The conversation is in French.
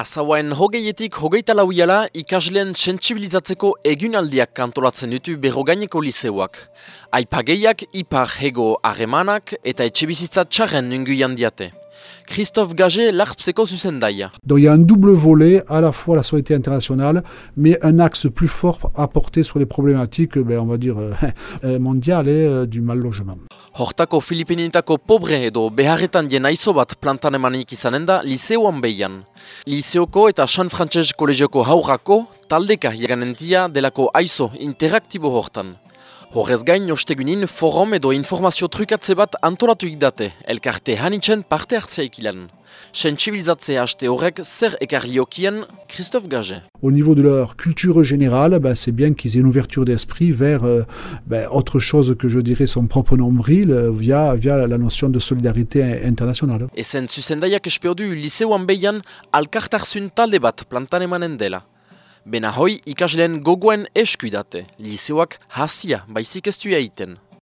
Azawaen hogeietik hogeita lauiala ikasleen sentsibilizatzeko egunaldiak kantolatzen ditu berrogaineko liseuak. Aipageiak, ipar hego harremanak eta etxebizitza txarren nunguian diate. Christophe Gagé, l'Arpseco Susendaïa. Donc il y a un double volet, à la fois la solidarité internationale, mais un axe plus fort à porter sur les problématiques, ben, on va dire, euh, mondiales et euh, du mal logement. Hortako Filipinitako pobre edo beharretan jen aizo bat plantan emanik izanen da Liseuan behian. Liseoko eta San Frantses Kolegioko haurrako taldeka jaganentia delako aizo interaktibo hortan. Horrez gain, ostegunin forum edo informazio trukatze bat antolatuik date, elkarte hanitzen parte hartzea ikilan. Sensibilizatzea haste horrek zer ekarliokien Christophe Gage. Au niveau de leur culture générale, ben, c'est bien qu'ils aient une ouverture d'esprit vers euh, ben, autre chose que je dirais son propre nombril euh, via, via la notion de solidarité internationale. Ezen zuzendaiak espeo du liseuan behian alkartarzun talde bat plantan emanen dela. Bena hoi ikasleen gogoen eskuidate, liseuak hasia baizik ez du egiten.